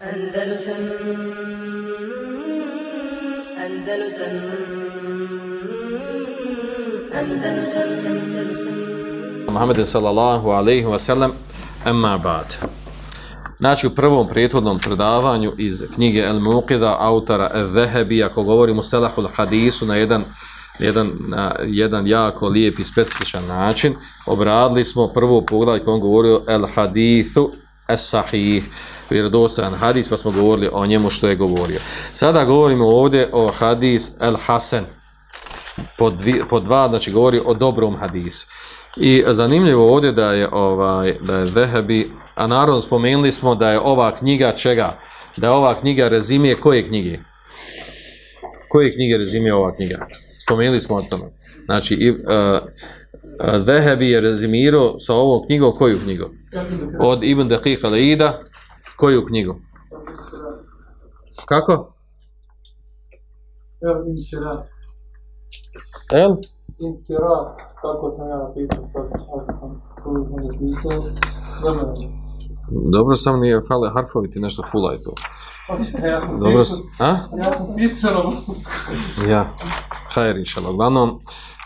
Andalusam Andalusam Andalusam Andalusam Muhammedin sallallahu alaihi wa sallam Amma ba'd. Znači u prvom prijethodnom predavanju iz knjige El Muqida autora El Zehebi, ako govorimo Selahul Hadisu na jedan, jedan, na jedan jako lijep i specifičan način, obradili smo prvo pogled koji on govorio El Hadithu Es Sahih, vjerodostojan hadis, pa smo govorili o njemu što je govorio. Sada govorimo ovdje o hadis El Hasan, po, dvi, po dva, znači govori o dobrom hadisu. I zanimljivo ovdje da je ovaj da je Zehebi, a naravno spomenuli smo da je ova knjiga čega? Da je ova knjiga rezime koje knjige? Koje knjige rezime ova knjiga? Spomenuli smo o tome. Znači, i, uh, Zehebi je rezimirao sa ovom knjigom koju knjigu? Od Ibn Deqiq al-Ida, koju knjigu? Kako? El? Intira, kako sam ja napisao, sad sam tu napisao. Dobro. Dobro, sam nije fale harfovi ti nešto fulaj to. Ja sam Dobro, pisao, s- a? ja sam pisao na bosanskom. Ja, hajr inšala. Uglavnom,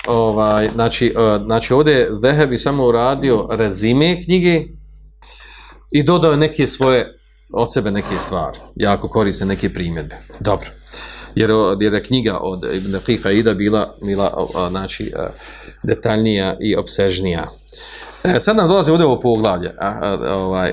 ovaj, znači, uh, znači ovdje je Zehebi samo uradio rezime knjige i dodao neke svoje, od sebe neke stvari, jako koriste neke primjedbe. Dobro. Jer, jer je knjiga od Ibn Daqiqa Ida bila, bila znači, detaljnija i obsežnija. E, sad nam dolazi ovdje ovo poglavlje. A, a, ovaj,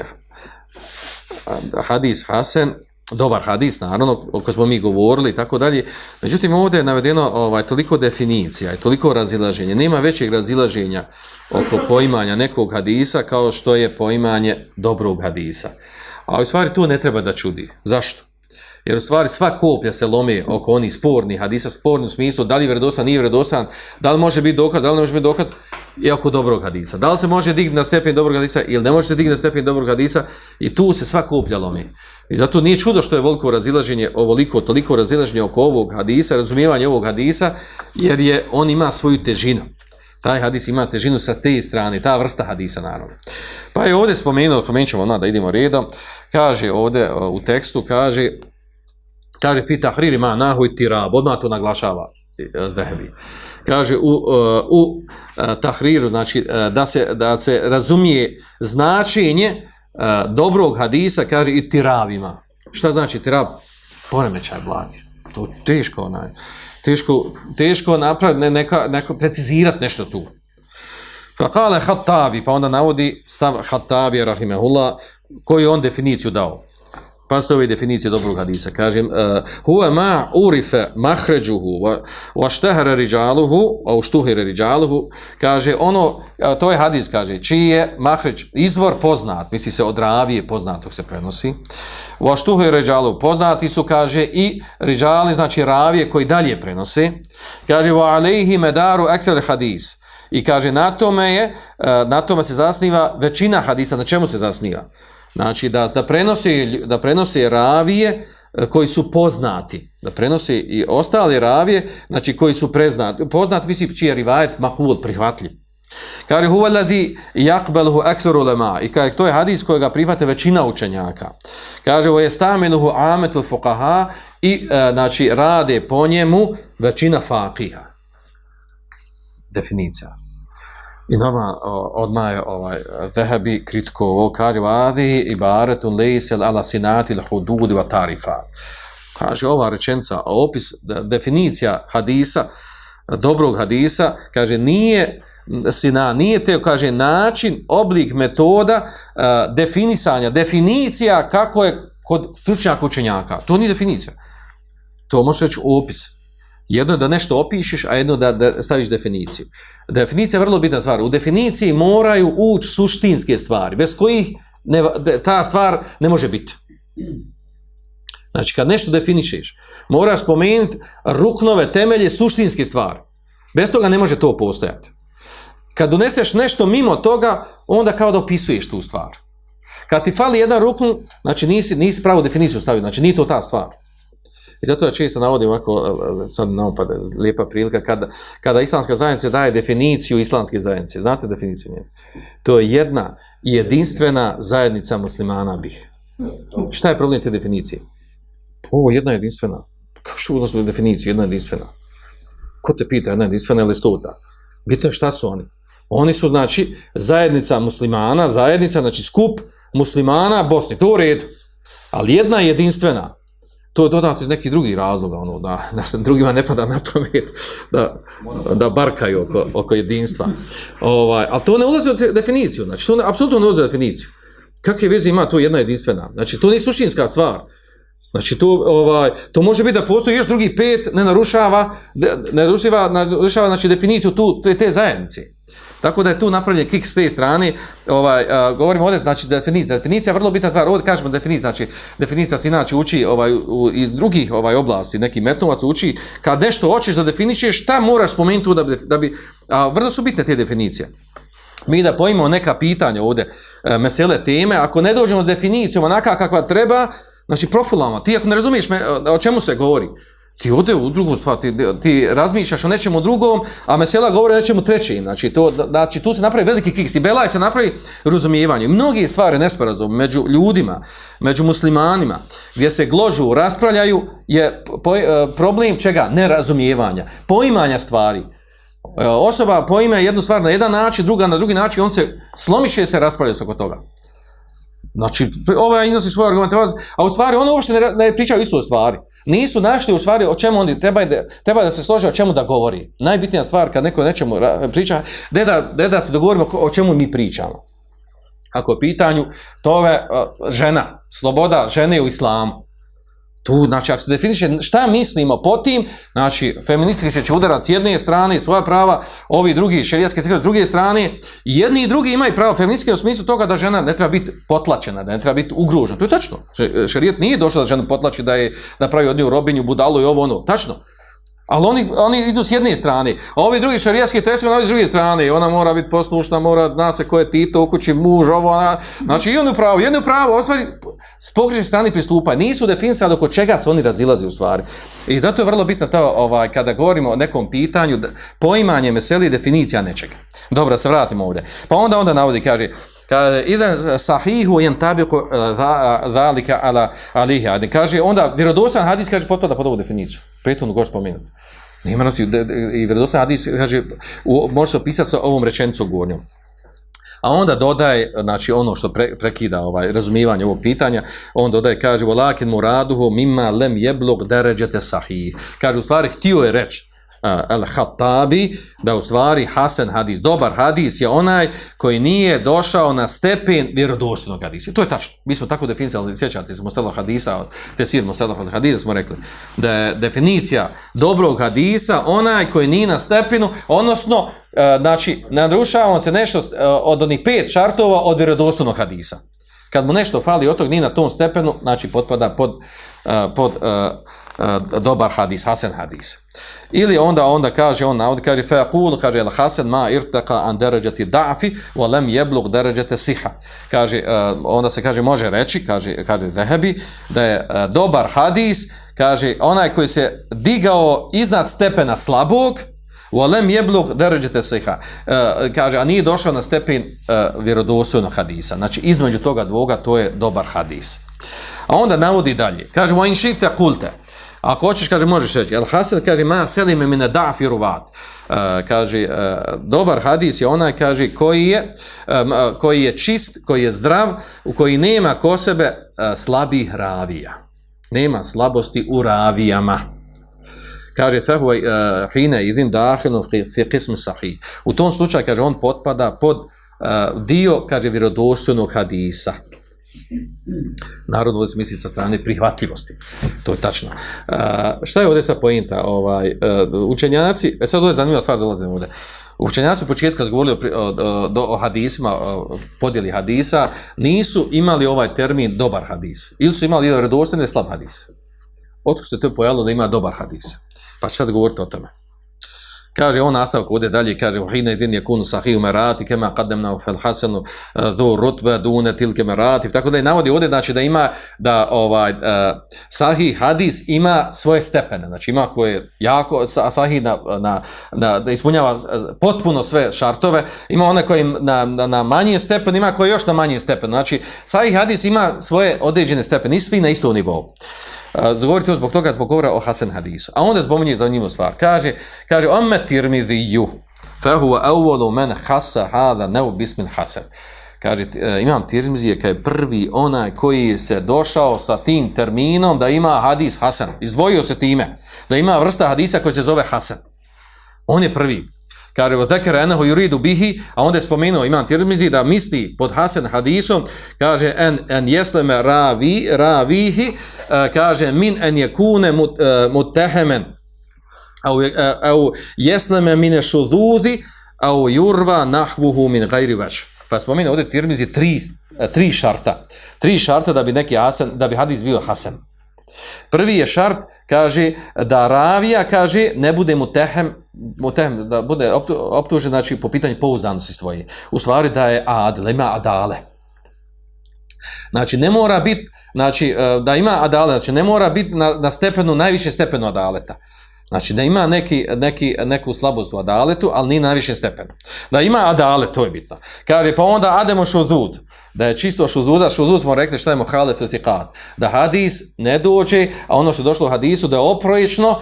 hadis Hasan, dobar hadis, naravno, o kojem smo mi govorili i tako dalje. Međutim, ovdje je navedeno ovaj, toliko definicija i toliko razilaženja. Nema većeg razilaženja oko poimanja nekog hadisa kao što je poimanje dobrog hadisa. A u stvari to ne treba da čudi. Zašto? Jer u stvari sva koplja se lome oko onih spornih hadisa, sporni u smislu da li je vredosan, nije vredosan, da li može biti dokaz, da li ne može biti dokaz, je oko dobrog hadisa. Da li se može digni na stepen dobrog hadisa ili ne može se digni na stepen dobrog hadisa i tu se sva koplja lome. I zato nije čudo što je veliko razilaženje, ovoliko, toliko razilaženje oko ovog hadisa, razumijevanje ovog hadisa, jer je on ima svoju težinu. Taj hadis ima težinu sa te strane, ta vrsta hadisa naravno. Pa je ovdje spomenuo, spomenut ćemo onda da idemo redom, kaže ovdje e, u tekstu, kaže, kaže fi tahriri ma nahu i tirab, odmah to naglašava e, uh, Zahebi. Kaže u, e, u tahriru, znači da se, da se razumije značenje dobrog hadisa, kaže i tirabima. Šta znači tirab? Poremećaj blagi. To je teško, onaj. Teško, teško napraviti, ne, neka, neka precizirati nešto tu. Pa kale Hattabi, pa onda navodi stav Hattabi, rahimehullah, koju on definiciju dao. Pazite ove definicije dobrog hadisa. Kažem, eh, huwa huve ma urife mahređuhu wa, wa štehre riđaluhu, a u riđaluhu, kaže, ono, to je hadis, kaže, čiji je mahređ, izvor poznat, misli se od ravije poznatog se prenosi, wa štuhere riđaluhu, poznati su, kaže, i riđali, znači ravije koji dalje prenose, kaže, wa alejhi medaru ekter hadis, I kaže, na tome je, e, na tome se zasniva većina hadisa, na čemu se zasniva? Znači da, da, prenose, da prenose ravije e, koji su poznati, da prenose i ostale ravije, znači koji su preznati, Poznat misli čiji je rivajet makul prihvatljiv. Kaže, huva ladi jakbeluhu eksoru lema, i kaže, to je hadis kojega prihvate većina učenjaka. Kaže, ovo je stamenuhu ametul i, e, znači, rade po njemu većina fakiha. Definicija. I nama odmah je ovaj, Zehebi kritiko ovo kaže, vadi ibaretun lejsel ala sinati hudud wa tarifa. Kaže, ova rečenca, opis, definicija hadisa, dobrog hadisa, kaže, nije sina, nije te, kaže, način, oblik, metoda uh, definisanja, definicija kako je kod stručnjaka učenjaka. To nije definicija. To može reći opis. Jedno je da nešto opišeš, a jedno da, da staviš definiciju. Definicija je vrlo bitna stvar. U definiciji moraju ući suštinske stvari, bez kojih ne, ta stvar ne može biti. Znači, kad nešto definišeš, moraš spomenuti ruknove temelje suštinske stvari. Bez toga ne može to postojati. Kad doneseš nešto mimo toga, onda kao da opisuješ tu stvar. Kad ti fali jedan rukn, znači nisi, nisi pravu definiciju stavio, znači nije to ta stvar. I zato ja često navodim ovako, e, e, sad nam lijepa prilika, kada, kada islamska zajednica daje definiciju islamske zajednice, znate definiciju njene? To je jedna jedinstvena zajednica muslimana bih. Šta je problem te definicije? O, jedna jedinstvena. Kako što uzlazu definiciju, jedna jedinstvena? Ko te pita, jedna jedinstvena ili stota? Bitno je šta su oni? Oni su, znači, zajednica muslimana, zajednica, znači, skup muslimana Bosni. To u redu. Ali jedna jedinstvena. To je dodato iz nekih drugih razloga, ono, da, da se drugima ne pada na pamet da, da barkaju oko, oko jedinstva. Ovaj, ali to ne ulazi u definiciju, znači, to ne, apsolutno ne ulazi u definiciju. Kakve veze ima to jedna jedinstvena? Znači, to nije sušinska stvar. Znači, to, ovaj, to može biti da postoji još drugi pet, ne narušava, ne narušava, narušava znači, definiciju tu, te, te zajednice. Tako da je tu napravljen kick s te strane, ovaj, a, govorimo ovdje, znači definicija, definicija je vrlo bitna stvar, ovdje kažemo definicija, znači definicija se inače uči ovaj, u, iz drugih ovaj oblasti, neki metnovac uči, kad nešto hoćeš da definišeš, šta moraš spomenuti tu da bi, da bi a, vrlo su bitne te definicije. Mi da pojmemo neka pitanja ovdje, e, mesele teme, ako ne dođemo s definicijom onaka kakva treba, znači profilama, ti ako ne razumiješ me, e, o čemu se govori, ti ode u drugu stvar, ti, ti razmišljaš o nečemu drugom, a mesela govori o nečemu trećem. Znači, to, znači, tu se napravi veliki kiks i belaj se napravi razumijevanje. Mnogi stvari nesporazum među ljudima, među muslimanima, gdje se gložu, raspravljaju, je po, e, problem čega? Nerazumijevanja. Poimanja stvari. E, osoba poime jednu stvar na jedan način, druga na drugi način, on se slomiše se raspravlja se oko toga. Znači, ovaj iznosi svoje argumente, a u stvari ono uopšte ne, ne pričaju isto o stvari. Nisu našli u stvari o čemu oni treba da, treba da se slože o čemu da govori. Najbitnija stvar kad neko nečemu priča, da, da, da se dogovorimo o čemu mi pričamo. Ako je pitanju, to je žena, sloboda žene u islamu. Tu, znači, ako se definiše šta mislimo po tim, znači, feministički će udarati s jedne strane svoja prava, ovi drugi šerijatske tekste s druge strane, jedni i drugi imaju pravo feministički u smislu toga da žena ne treba biti potlačena, da ne treba biti ugrožena. To je tačno. Šerijat nije došao da ženu potlači, da je da pravi od nju robinju, budalu i ovo ono. Tačno. Ali oni, oni idu s jedne strane, a ovi drugi šarijatski tekstovi na ovi druge strane, ona mora biti poslušna, mora zna se ko je Tito u kući, muž, ovo, ona, znači i oni pravo, jedno pravo, ostvari, s pogrešne strane pristupa, nisu definisali oko čega se oni razilaze u stvari. I zato je vrlo bitno to, ovaj, kada govorimo o nekom pitanju, poimanje meseli definicija nečega. Dobro, se vratimo ovdje. Pa onda onda navodi, kaže, kaže idan sahihu yantabiqu eh, eh, zalika ala alihi Ali kaže onda vjerodostojan hadis kaže potpada pod ovu definiciju prethodno gore spomenut nema nas i vjerodostojan hadis kaže u, može se opisati sa ovom rečenicom gornjom. A onda dodaje, znači ono što pre, prekida ovaj razumijevanje ovog pitanja, on dodaje, kaže, volakin muraduhu mimma lem jeblog deređete sahih. Kaže, u stvari, htio je reći, al-Hattabi, da u stvari Hasan hadis, dobar hadis je onaj koji nije došao na stepen vjerodostojnog hadisa. To je tačno. Mi smo tako definisali, sjećate se Mustala hadisa, te sir Mustala hadisa smo rekli, da je definicija dobrog hadisa onaj koji nije na stepenu, odnosno, e, znači, narušavamo se nešto e, od onih pet šartova od vjerodostojnog hadisa. Kad mu nešto fali od tog ni na tom stepenu, znači potpada pod, eh, pod eh, eh, dobar hadis, Hasan hadis. Ili onda onda kaže on navodi kaže fa yaqul kaže al hasan ma irtaqa an darajati da'fi wa lam yablugh darajata siha kaže onda se kaže može reći kaže kaže Zahabi da je dobar hadis kaže onaj koji se digao iznad stepena slabog wa lam yablugh darajata siha E, kaže a nije došao na stepen e, vjerodostojnog hadisa znači između toga dvoga to je dobar hadis a onda navodi dalje kaže wa in kulte. Ako hoćeš, kaže, možeš reći. El Hasan kaže, ma selime mine da'fi ruvat. Uh, e, kaže, uh, dobar hadis je onaj, kaže, koji je, um, uh, koji je čist, koji je zdrav, u koji nema ko sebe uh, slabih ravija. Nema slabosti u ravijama. Kaže, fehuvaj uh, eh, hine idin dahilno fi qism sahih. U tom slučaju, kaže, on potpada pod uh, dio, kaže, vjerodostojnog hadisa. Narodno ovdje misli sa strane prihvatljivosti. To je tačno. Uh, šta je ovdje sa pojenta? Ovaj, uh, učenjaci, e sad ovdje zanimljiva stvar dolazim ovdje. Učenjaci u početku kad govorili o, o, o, o hadisima, o podjeli hadisa, nisu imali ovaj termin dobar hadis. Ili su imali ili redostan ili slab hadis. Otko se to pojavilo da ima dobar hadis. Pa ću sad govoriti o tome. Kaže on nastavak ovdje dalje, kaže Uhina idin kunu sahiju merati kema kademna u felhasenu, eh, dhu rutba dune tilke merati. Tako da je navodi ovdje znači da ima da ovaj uh, sahih hadis ima svoje stepene. Znači ima koje jako sahih na, na, na da ispunjava eh, potpuno sve šartove. Ima one koji na, na, na manji stepen, ima koje još na manji stepen. Znači sahih hadis ima svoje određene stepene, nisu svi na istom nivou. Zagovorite to zbog toga, zbog govora o Hasan hadisu. A onda spominje za njim stvar. Kaže, kaže, ome tirmidiju, fehuva evvolu men hasa hada neu bismin Hasan. Kaže, e, imam tirmizije kao je prvi onaj koji se došao sa tim terminom da ima hadis Hasan. Izdvojio se time. Da ima vrsta hadisa koji se zove Hasan. On je prvi. Kaže, va zakara anahu yuridu bihi, a onda je spomenuo imam Tirmizi da misli pod Hasan hadisom, kaže en en jesleme ravi ravihi, uh, kaže min en jekune mut, uh, au uh, au jesleme min šududi, au yurva nahvuhu min ghairi wajh. Pa spomenuo ovdje Tirmizi tri tri šarta. Tri šarta da bi neki Hasan da bi hadis bio Hasan. Prvi je šart, kaže, da ravija, kaže, ne bude mu tehem, mu tehem da bude optužen, znači, po pitanju pouzdanosti svoje. U stvari da je adle, ima adale. Znači, ne mora biti, znači, da ima adale, znači, ne mora biti znači, e, znači, na, na stepenu, najviše stepenu adaleta. Znači, da ima neki, neki, neku slabost u adaletu, ali ni na najvišem stepenu. Da ima adalet, to je bitno. Kaže, pa onda ademo šuzud. Da je čisto šuzuda, šuzud smo rekli šta je muhalef ili Da hadis ne dođe, a ono što je došlo u hadisu, da je oproječno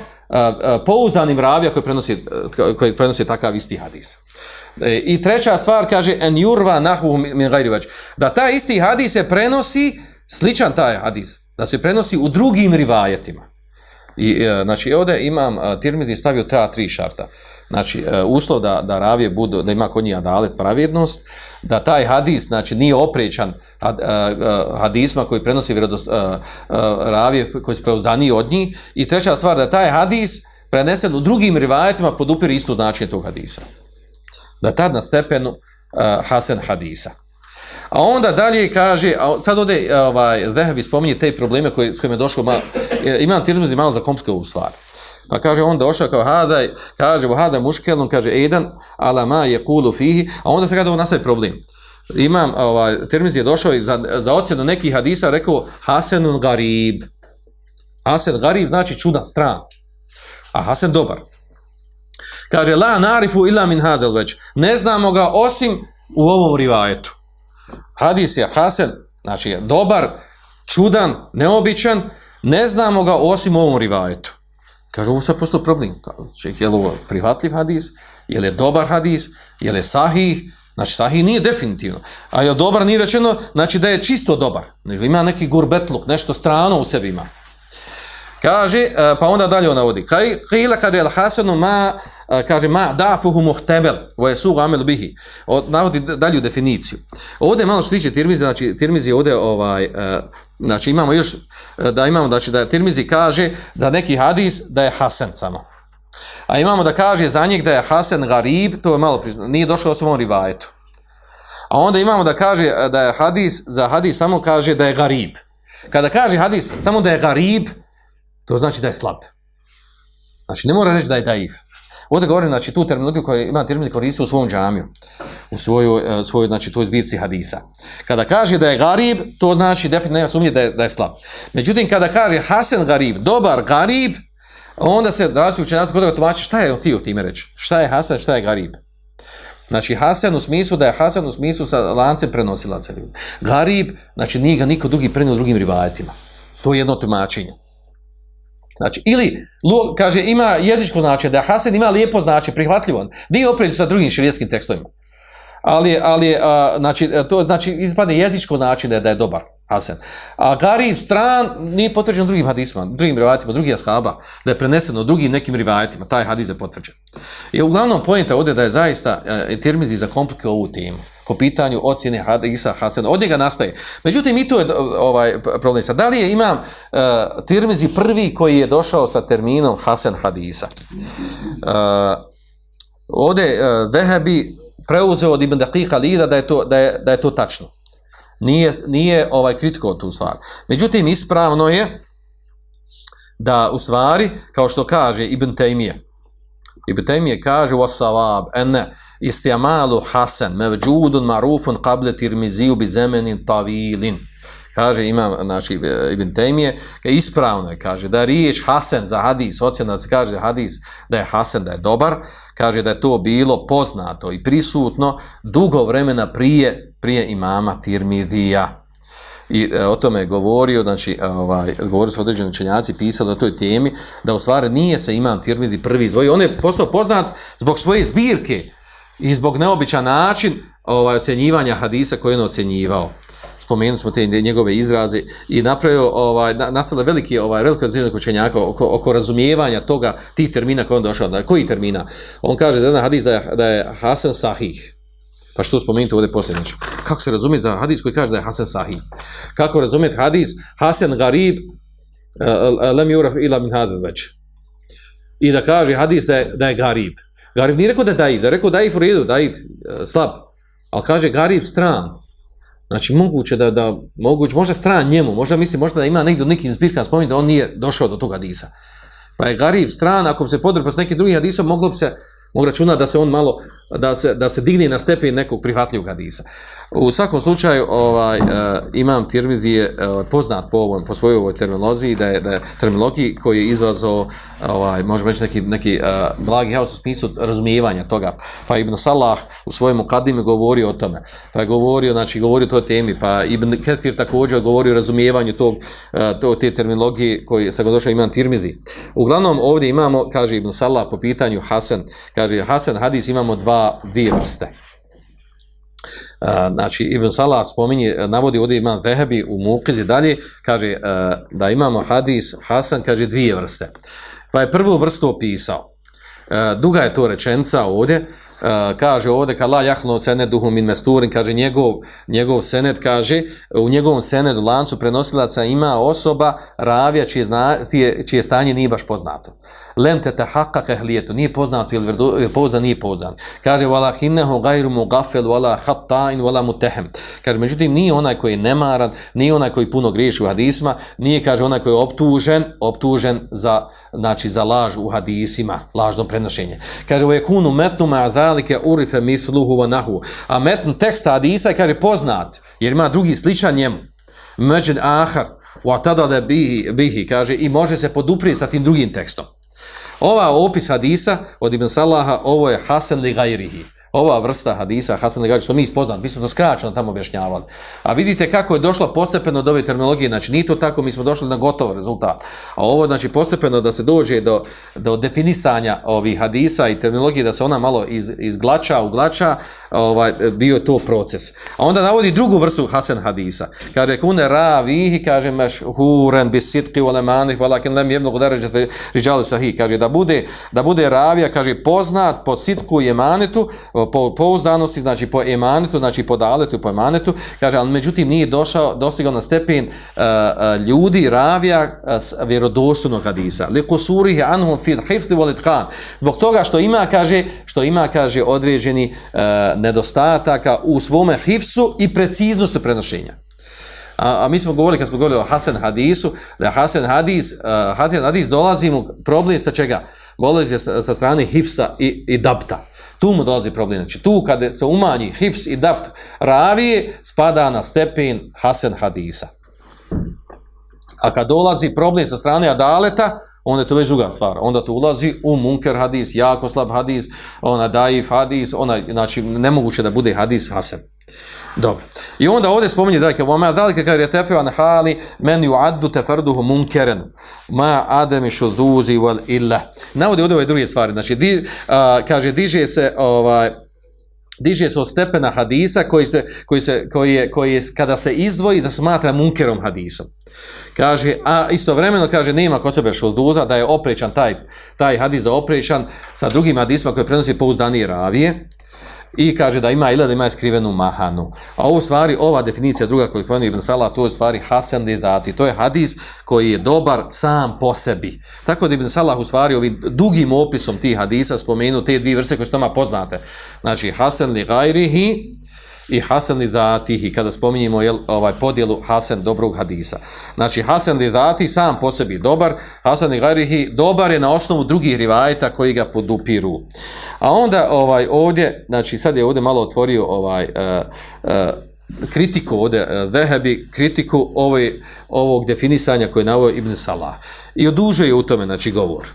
pouzanim ravija koji prenosi, koji prenosi takav isti hadis. E, I treća stvar kaže, en jurva nahu min gajrivač. Da taj isti hadis se prenosi, sličan taj hadis, da se prenosi u drugim rivajetima. I, e, znači, ovdje imam, e, Tirmizi stavio ta tri šarta. Znači, e, uslov da, da ravije budu, da ima kod njih adalet pravidnost, da taj hadis, znači, nije oprećan had, hadisma koji prenosi vjerodost, ravije koji su preuzani od njih. I treća stvar, da taj hadis prenesen u drugim rivajetima podupiri isto značenje tog hadisa. Da tad na stepenu uh, Hasan hadisa. A onda dalje kaže, a sad ode ovaj, Zehebi spominje te probleme koje, s kojima je došlo, ma, imam tirmizi malo za komplikovu stvar. Pa kaže, on došao kao hada, kaže, u hada muškelom, kaže, jedan, ala ma je kulu fihi, a onda se kada ovo nastaje problem. Imam, ovaj, tirmizi je došao i za, za ocjenu nekih hadisa rekao, hasenun garib. Hasen garib znači čudan, stran. A hasen dobar. Kaže, la narifu ila min hadel već. Ne znamo ga osim u ovom rivajetu hadis je hasen, znači je dobar, čudan, neobičan, ne znamo ga osim ovom rivajetu. Kaže, ovo sad postao problem. Znači, je li ovo prihvatljiv hadis? Je li dobar hadis? Je li sahih? Znači, sahih nije definitivno. A je dobar nije rečeno, znači da je čisto dobar. Ima neki gurbetluk, nešto strano u sebi ima. Kaže, e, pa onda dalje on navodi. Kila kad je al-hasanu ma, e, kaže, ma dafuhu muhtebel, wa je sugu amel bihi. O, navodi dalju definiciju. Ovdje malo što tiče tirmizi, znači tirmizi ovdje, ovaj, e, znači imamo još, da imamo, znači da tirmizi kaže da neki hadis da je hasan samo. A imamo da kaže za njeg da je hasan garib, to je malo priznao, nije došao o svom rivajetu. A onda imamo da kaže da je hadis, za hadis samo kaže da je garib. Kada kaže hadis samo da je garib, to znači da je slab. Znači, ne mora reći da je daif. Ovdje govorim, znači, tu terminologiju koju ima terminologiju koristio u svom džamiju, u svoju, e, svoju znači, toj zbirci hadisa. Kada kaže da je garib, to znači definitivno nema sumnje da je, da je slab. Međutim, kada kaže Hasan garib, dobar garib, onda se razli učenjaci kod toga tumači šta je ti u time reći. Šta je Hasan, šta je garib. Znači, Hasan u smislu da je Hasan u smislu sa lancem prenosilaca. Garib, znači, nije ga niko drugi prenio drugim rivajetima. To je jedno tumačenje. Znači, ili, kaže, ima jezičko značenje, da Hasan ima lijepo značenje, prihvatljivo, nije opređu sa drugim širijetskim tekstovima. Ali, ali a, znači, e, to znači, ispadne jezičko značenje da je dobar Hasan. A Garib stran nije potvrđen drugim hadisima, drugim rivajetima, drugih ashaba, da je preneseno drugim nekim rivajetima, taj hadis je potvrđen. I uglavnom pojenta ovdje da je zaista e, termizi za ovu temu po pitanju ocjene hadisa Hasan. Od njega nastaje. Međutim, i to je ovaj problem. Sad, da li je imam uh, Tirmizi prvi koji je došao sa terminom Hasan hadisa? Uh, ovdje uh, Vehebi preuzeo od Ibn Daqiqa Lida da je to, da je, da je to tačno. Nije, nije ovaj kritiko tu stvar. Međutim, ispravno je da u stvari, kao što kaže Ibn Taymije, Ibn Taymije kaže wa sawab an istimalu hasan mevjudun ma'rufun qabla tirmiziju bi zamanin tavilin kaže imam znači Ibn Taymije ispravno je kaže da riječ hasan za hadis ocjena se kaže da hadis da je hasan da je dobar kaže da je to bilo poznato i prisutno dugo vremena prije prije imama Tirmidija i e, o tome je govorio, znači, e, ovaj, govorio su određeni učenjaci, pisali o toj temi, da u stvari nije se imam Tirmidi prvi izvojio. On je postao poznat zbog svoje zbirke i zbog neobičan način ovaj, ocjenjivanja hadisa koje on ocjenjivao. Spomenuli smo te njegove izraze i napravio, ovaj, nastalo veliki, ovaj, veliko razvijenog učenjaka oko, oko razumijevanja toga, tih termina koje on došao. Da, koji termina? On kaže za jedan hadis da je, da je Hasan Sahih. Pa što spomenuti ovdje poslije? Znači, kako se razumije za hadis koji kaže da je Hasan Sahih? Kako razumijeti hadis Hasan Garib uh, eh, eh, lem yuraf ila min hadad već? I da kaže hadis da je, da je Garib. Garib nije rekao da je Daif, da je rekao Daif u redu, Daif uh, slab. Ali kaže Garib stran. Znači, moguće da, da moguće, možda stran njemu, možda misli, možda da ima negdje nekim zbirkama spomenuti da on nije došao do tog hadisa. Pa je Garib stran, ako bi se podrpao s nekim drugim hadisom, moglo bi se On računa da se on malo, da se, da se digne na stepen nekog prihvatljivog hadisa. U svakom slučaju, ovaj, uh, imam Tirmizi je uh, poznat po, ovom, po svojoj ovoj terminologiji, da je, da je terminologiji koji je izvazao, ovaj, možemo reći, neki, neki uh, blagi haos u smislu razumijevanja toga. Pa Ibn Salah u svojemu kadime govorio o tome. Pa je govorio, znači, govorio o toj temi. Pa Ibn Kathir također govorio o razumijevanju tog, uh, to, te terminologije koji se ga došao imam Tirmizi. Uglavnom, ovdje imamo, kaže Ibn Salah, po pitanju Hasan, kaže Hasan hadis imamo dva, dvije vrste. Znači Ibn Salah spominje, navodi ovdje ima Zehebi u Mukizi dalje, kaže e, da imamo hadis Hasan, kaže dvije vrste. Pa je prvu vrstu opisao. E, duga je to rečenca ovdje, E, kaže ovdje kad la jahno seneduhu min mesturin, kaže njegov, njegov senet, kaže u njegovom senedu lancu prenosilaca ima osoba ravija čije, zna, čije, čije stanje nije baš poznato. Lem te te kehlijetu, nije poznato ili, vrdu, ili nije pouzan. Kaže wala hinnehu gajru mu gafel, wala hattain, wala mutehem. Kaže, međutim, nije onaj koji je nemaran, nije onaj koji puno griješi u hadisma, nije, kaže, onaj koji je optužen, optužen za, znači, za laž u hadisima, lažno prenošenje. Kaže, u jekunu metnu ma'adha zalike urife misluhu wa nahu. A metn teksta hadisa kaže poznat, jer ima drugi sličan njemu. Međen ahar, wa tada da bihi, bihi, kaže, i može se poduprijeti sa tim drugim tekstom. Ova opis hadisa od Ibn Salaha, ovo je Hasan li gajrihi ova vrsta hadisa Hasan Legađa, što mi ispoznamo, mi smo to skraćeno tamo objašnjavali. A vidite kako je došlo postepeno do ove terminologije, znači nije to tako, mi smo došli na gotov rezultat. A ovo znači postepeno da se dođe do, do definisanja ovih hadisa i terminologije, da se ona malo iz, izglača, uglača, ovaj, bio je to proces. A onda navodi drugu vrstu Hasan hadisa. Kaže, kune ravihi, kaže, meš huren bis sitki u alemanih, valakin lem jebnog daređate riđalu sahih. Kaže, da bude, da bude ravija, kaže, poznat po sitku i emanetu, po pouzdanosti, znači po emanetu, znači po daletu, po emanetu, kaže, ali međutim nije došao, dostigao na stepen uh, uh, ljudi, ravija, uh, vjerodostojnog hadisa. Li kusurih anhum fil hifzi volit khan. Zbog toga što ima, kaže, što ima, kaže, određeni uh, nedostataka u svome hifsu i preciznosti prenošenja. A, a mi smo govorili, kad smo govorili o Hasan hadisu, da Hasan hadis, uh, Hasan hadis dolazi mu problem sa čega? Dolazi sa, sa strane hifsa i, i dabta. Tu mu dolazi problem. Znači tu kada se umanji hifs i dapt ravije, spada na stepen Hasan hadisa. A kad dolazi problem sa strane adaleta, onda je to već druga stvar. Onda to ulazi u munker hadis, jako slab hadis, ona daif hadis, ona, znači nemoguće da bude hadis Hasan. Dobro. I onda ovdje spominje dakle, "Wa dalika je yatafu an hali men yu'addu tafarduhu munkaran ma adami shuzuzi wal illa." Navodi ovdje ove druge stvari. Znači di, a, kaže diže se ovaj diže se od stepena hadisa koji se koji se koji je koji je kada se izdvoji da smatra munkerom hadisom. Kaže, a istovremeno kaže nema kod sebe šulduza da je oprečan taj, taj hadis da oprečan sa drugim hadisma koje prenosi pouzdanije ravije i kaže da ima ili da ima skrivenu mahanu. A u stvari, ova definicija druga koju je Ibn Salah, to je stvari Hasan Lidati. To je hadis koji je dobar sam po sebi. Tako da Ibn Salah u stvari ovim dugim opisom tih hadisa spomenu te dvije vrste koje su toma poznate. Znači Hasan li gajrihi, i Hasan li i kada spominjemo jel, ovaj podjelu Hasan dobrog hadisa. Znači, Hasan li zati sam po sebi dobar, Hasan li garihi dobar je na osnovu drugih rivajeta koji ga podupiru. A onda ovaj ovdje, znači sad je ovdje malo otvorio ovaj uh, uh, kritiku ovdje, e, Zehebi, kritiku ovaj, ovog definisanja koje je navio Ibn Salah. I odužuje je u tome, znači, govor.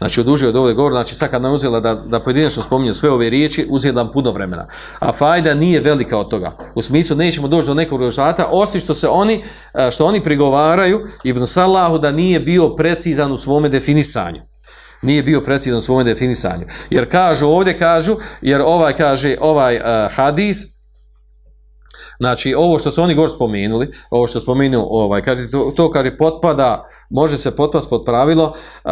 Znači, odužio od ovdje govor, znači, sad kad nam uzela da, da pojedinačno spominje sve ove riječi, uzela nam puno vremena. A fajda nije velika od toga. U smislu, nećemo doći do nekog rezultata, osim što se oni, e, što oni prigovaraju Ibn Salahu da nije bio precizan u svome definisanju nije bio precizan u svom definisanju. Jer kažu, ovdje kažu, jer ovaj kaže, ovaj uh, hadis, znači ovo što su oni gore spomenuli, ovo što spomenu, ovaj, kaže, to, to kaže potpada, može se potpast pod pravilo, uh,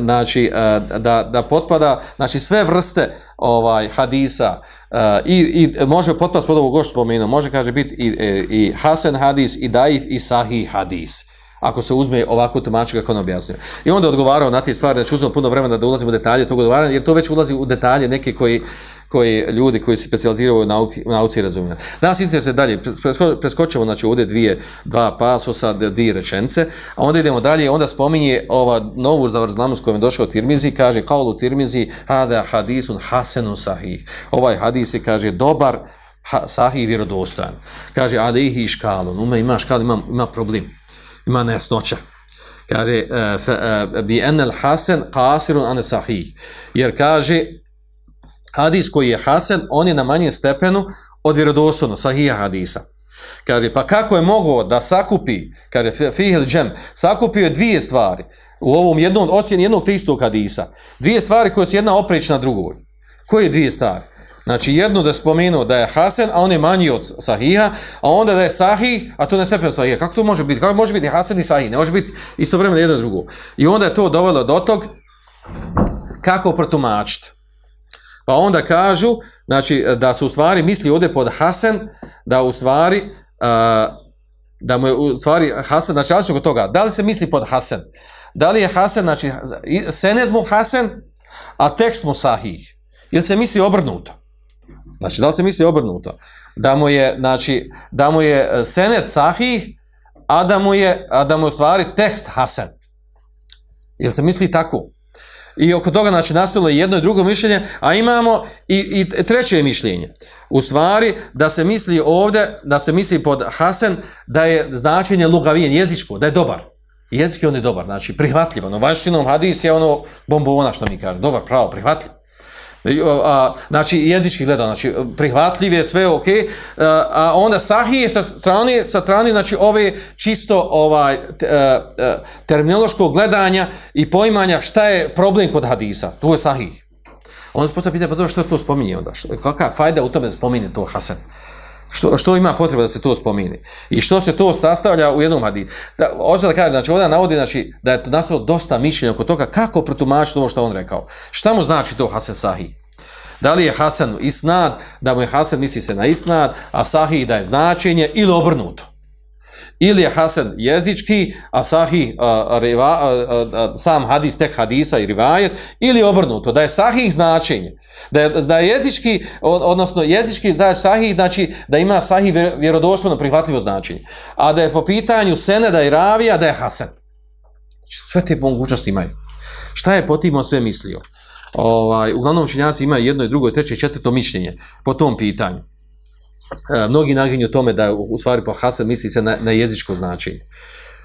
znači uh, da, da potpada, znači sve vrste ovaj hadisa uh, i, i može potpast pod ovo gore što može kaže biti i, i, i Hasan hadis, i Daif, i Sahih hadis ako se uzme ovako tumači kako on objasnio. I onda odgovarao na te stvari, znači uzmemo puno vremena da ulazimo u detalje tog odgovaranja, jer to već ulazi u detalje neke koji, koje ljudi koji se specializiraju u nauci, u nauci razumiju. Nas interesuje dalje, preskočemo znači ovdje dvije, dva pasosa, dvije rečence, a onda idemo dalje, onda spominje ova novu zavrzlamu s kojom je došao Tirmizi, kaže, kao u Tirmizi, hada hadisun hasenun sahih. Ovaj hadis je, kaže, dobar, ha, sahih vjerodostojan. Kaže, alihi škalun, ume ima škal, ima, ima problem ima nesnoća. Kaže, uh, bi enel hasen kasirun ane sahih. Jer kaže, hadis koji je hasen, on je na manjem stepenu od vjerodostojno, sahija hadisa. Kaže, pa kako je mogo da sakupi, kaže, fihil džem, sakupio dvije stvari u ovom jednom, ocjeni jednog tistog hadisa. Dvije stvari koje su jedna oprečna drugoj. Koje dvije stvari? Znači jedno da spomenuo da je Hasan, a on je manji od Sahiha, a onda da je Sahih, a to ne stepen Sahiha. Kako to može biti? Kako može biti Hasan i Sahih? Ne može biti istovremeno jedno drugo. I onda je to dovelo do tog kako protumačiti. Pa onda kažu, znači, da su u stvari misli ovdje pod Hasan, da u stvari, uh, da mu je u stvari Hasan, znači, različno kod toga, da li se misli pod Hasan? Da li je Hasan, znači, sened mu Hasan, a tekst mu Sahih? Ili se misli obrnuto? Znači, da li se misli obrnuto? Da mu je, znači, da mu je e, sened senet sahih, a da mu je, a da mu je u stvari tekst Hasan. Ili se misli tako? I oko toga, znači, nastalo je jedno i drugo mišljenje, a imamo i, i treće mišljenje. U stvari, da se misli ovdje, da se misli pod Hasan da je značenje lugavijen, jezičko, da je dobar. Jezički on je dobar, znači, prihvatljivo. No, vanštinom hadis je ono bombona, što mi kaže, dobar, pravo, prihvatljiv. A, znači jezički gleda, znači prihvatljiv je sve ok, e, a onda sahih sa strane, sa strane znači ove čisto ovaj e, e, terminološkog gledanja i poimanja šta je problem kod hadisa, to je sahih. Onda se postavlja pitanje, pa što to spominje onda? Kakva fajda u tome spominje to Hasan? Što, što ima potreba da se to spomini? I što se to sastavlja u jednom hadisu? Da, hoće da kaže, znači ovdje navodi znači, da je nastalo dosta mišljenja oko toga kako protumačiti ovo što on rekao. Šta mu znači to Hasan Sahih? Da li je Hasan isnad, da mu je Hasan misli se na isnad, a Sahih da je značenje ili obrnuto? Ili je Hasan jezički, a Sahih a, riva, a, a, sam hadis, tek hadisa i rivajet, ili obrnuto, da je Sahih značenje. Da je, da je jezički, odnosno jezički znači Sahih, znači da ima Sahih vjerodostojno prihvatljivo značenje. A da je po pitanju Seneda i Ravija, da je Hasan. Znači, sve te mogućnosti imaju. Šta je po tim sve mislio? ovaj, uglavnom učinjaci imaju jedno i drugo, treće i četvrto mišljenje po tom pitanju. E, mnogi naginju tome da u stvari po Hasan misli se na, na jezičko značenje.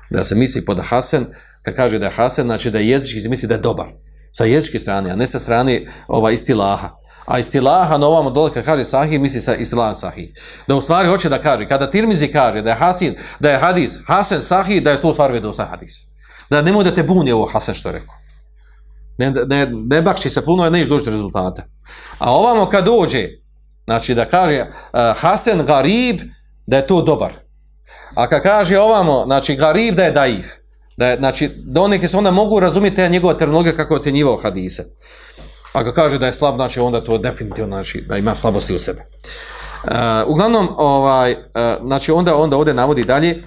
Da se misli pod Hasan, kad kaže da je Hasan, znači da je jezički, misli da je dobar. Sa jezičke strane, a ne sa strane ova, istilaha. A istilaha na ovamo dole kad kaže sahih, misli sa istilaha sahih. Da u stvari hoće da kaže, kada Tirmizi kaže da je Hasin, da je hadis Hasan sahih, da je to u stvari vedosa hadis. Da nemoj da te buni ovo Hasan što je rekao. Ne, ne, ne bakši se puno, neće doći do rezultata. A ovamo kad dođe, znači da kaže uh, Hasan Garib, da je to dobar. A kad kaže ovamo, znači Garib da je daif. Da je, znači, da neke se onda mogu razumjeti te njegova terminologija kako je ocjenjivao hadise. A kad kaže da je slab, znači onda to definitivno znači da ima slabosti u sebe. Uh, uglavnom, ovaj, uh, znači onda onda ovdje navodi dalje,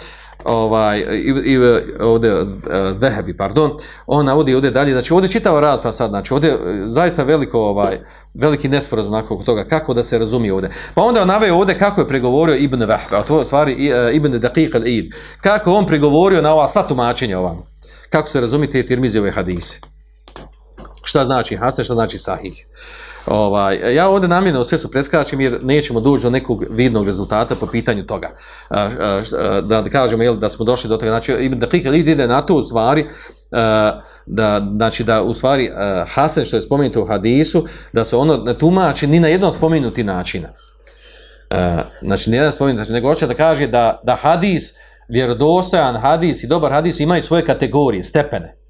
ovaj i, i e, ovde uh, e, Dehebi, pardon, on navodi ovde dalje, znači ovde čitao rad pa sad, znači ovde e, zaista veliko ovaj veliki nesporazum nakon toga kako da se razumije ovde. Pa onda on naveo ovde kako je pregovorio Ibn Wahb, a to je stvari uh, Ibn Daqiq al-Id. Kako on pregovorio na ova sva tumačenja ovam. Kako se razumije te Tirmizijeve hadise. Šta znači hasan, šta znači sahih. Ovaj, ja ovdje namjerno sve su preskačim jer nećemo doći do nekog vidnog rezultata po pitanju toga. A, a, a, da, da kažemo jel, da smo došli do toga. Znači, Ibn Dakik ide na to u stvari, a, da, znači da u stvari a, Hasan što je spomenuto u hadisu, da se ono ne tumači ni na jednom spomenuti načina. A, znači, ni jedan spomenuti način, nego hoće da kaže da, da hadis, vjerodostojan hadis i dobar hadis imaju svoje kategorije, stepene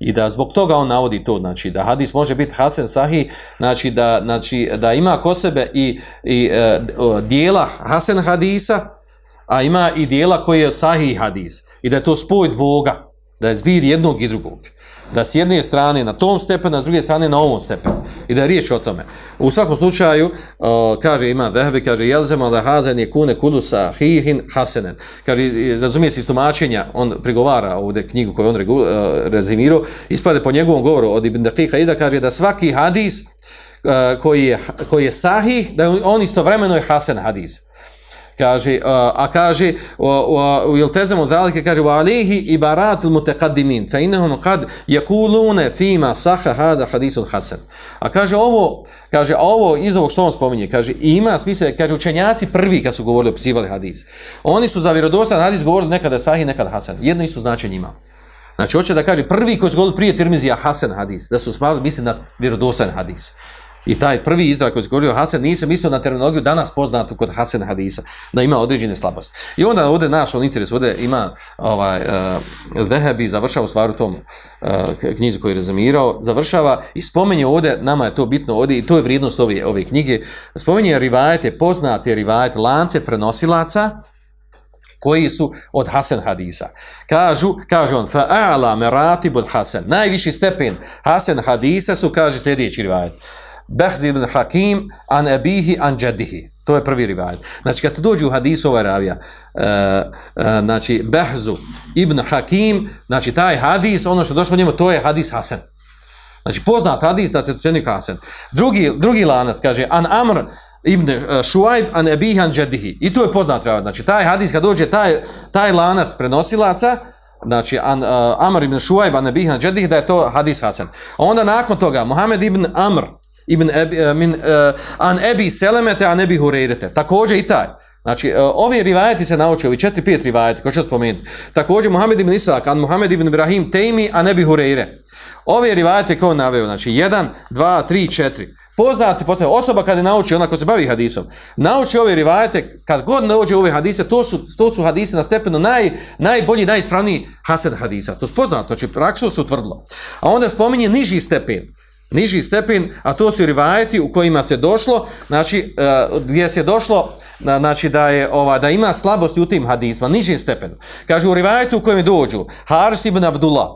i da zbog toga on navodi to znači da hadis može biti hasan Sahi, znači da znači da ima ko sebe i i e, dijela hasan hadisa a ima i dijela koji je sahih hadis. I da je to spoj dvoga da je zbir jednog i drugog da s jedne strane na tom stepenu, a s druge strane na ovom stepenu. I da je riječ o tome. U svakom slučaju, o, kaže ima Dehebi, kaže, Jelzem da hazen je kune kudusa hihin hasenen. Kaže, razumije se istumačenja, on prigovara ovdje knjigu koju on regu, uh, rezimirao, ispade po njegovom govoru od Ibn Daqiqa i da kaže da svaki hadis uh, koji, je, koji je sahih, da je on istovremeno je hasen hadis kaže a kaže u iltezemu zalike kaže wa alihi ibaratul mutaqaddimin fa innahum qad yaquluna fima sahha hada hadithun hasan. A kaže ovo kaže ovo iz ovog što on spominje kaže ima smisla kaže učenjaci prvi kad su govorili opisivali hadis. Oni su za vjerodostan hadis govorili nekada sahih nekada hasan. Jedno isto značenje ima. Znači, hoće da kaže, prvi koji su govorili prije Tirmizija Hasan hadis, da su smarali, misle na vjerodostan hadis. I taj prvi izraz koji se govorio Hasan nisam mislio na terminologiju danas poznatu kod Hasan hadisa, da ima određene slabosti. I onda ovdje naš on interes, ovdje ima ovaj, uh, Zehebi, završava u stvaru tom eh, uh, knjizu koji je rezumirao, završava i spomenje ovdje, nama je to bitno ovdje i to je vrijednost ove, ove knjige, spomenje rivajete, poznate rivajete, lance prenosilaca, koji su od Hasan hadisa. Kažu, kaže on, fa'ala meratibul Hasan, najviši stepen Hasan hadisa su, kaže sljedeći rivajet, Behz ibn Hakim an abihi an džedihi. To je prvi rivajet. Znači, kad dođu u hadisu ovaj ravija, uh, uh, znači, Behzu ibn Hakim, znači, taj hadis, ono što došlo njemu, to je hadis Hasan. Znači, poznat hadis da se to ceni Hasan. Drugi, drugi lanac, kaže, an Amr ibn e, Shuaib an ebihi an džedihi. I to je poznat rivajet. Znači, taj hadis, kad dođe taj, taj lanac prenosilaca, znači an, uh, Amr ibn Shuaib an abihi an da je to hadis Hasan. A onda nakon toga, Muhammed ibn Amr, ibn Ebi, eh, min, uh, an Ebi Selemete, an Ebi Hurerete. Također i taj. Znači, eh, uh, ovi rivajeti se nauče, ovi četiri, pet rivajeti, ko ću spomenuti. Također, Muhammed ibn Isak, an Muhammed ibn Ibrahim Tejmi, an Ebi Hurere. Ovi rivajati ko naveo, znači, jedan, dva, tri, četiri. Poznati, poznati, osoba kada nauči, ona ko se bavi hadisom, nauči ove rivajete, kad god nauči ove hadise, to su, to su hadise na stepenu naj, najbolji, najispravniji hasen hadisa. To su poznato, znači, praksu su tvrdlo. A onda spominje niži stepen niži stepen, a to su rivajeti u kojima se došlo, znači e, gdje se došlo, znači da je ova da ima slabosti u tim hadisma, niži stepen. Kaže u rivajetu u kojem dođu Haris ibn Abdullah,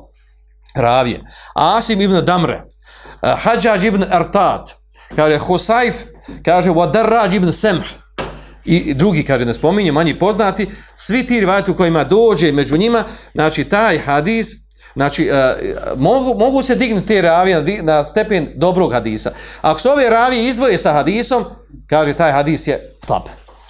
Ravije, Asim ibn Damre, uh, Hadžađ ibn Artat, kaže Husajf, kaže Wadarraj ibn Semh, i drugi, kaže, ne spominje, manji poznati, svi ti rivajati u kojima dođe među njima, znači taj hadis, Znači, e, mogu, mogu se dignuti te ravije na, na stepen dobrog hadisa. Ako se ove ravije izvoje sa hadisom, kaže, taj hadis je slab.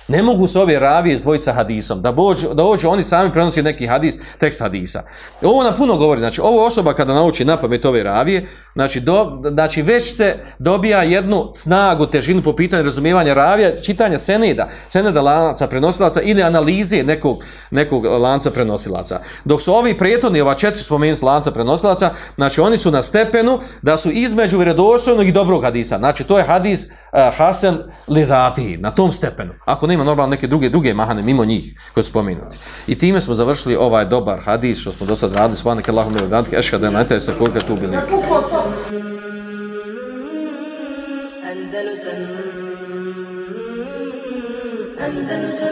Ne mogu se ove ravije izdvojiti sa hadisom, da, bođu, da ođu, oni sami prenosi neki hadis, tekst hadisa. Ovo na puno govori, znači, ovo osoba kada nauči na pamet ove ravije, znači, do, znači, već se dobija jednu snagu, težinu po pitanju razumijevanja ravija, čitanja seneda, seneda lanca prenosilaca ili analize nekog, nekog lanca prenosilaca. Dok su ovi prijetodni, ova četiri spomenuti lanca prenosilaca, znači, oni su na stepenu da su između vjerodostojnog i dobrog hadisa. Znači, to je hadis uh, Hasan Lizati, na tom stepenu. Ako nema normalno neke druge druge mahane mimo njih koje su spomenuti. I time smo završili ovaj dobar hadis što smo do sad radili. Svanak Allahum ne vedantik, eška da je najtaj ste koliko tu bili. Andalusam Andalusam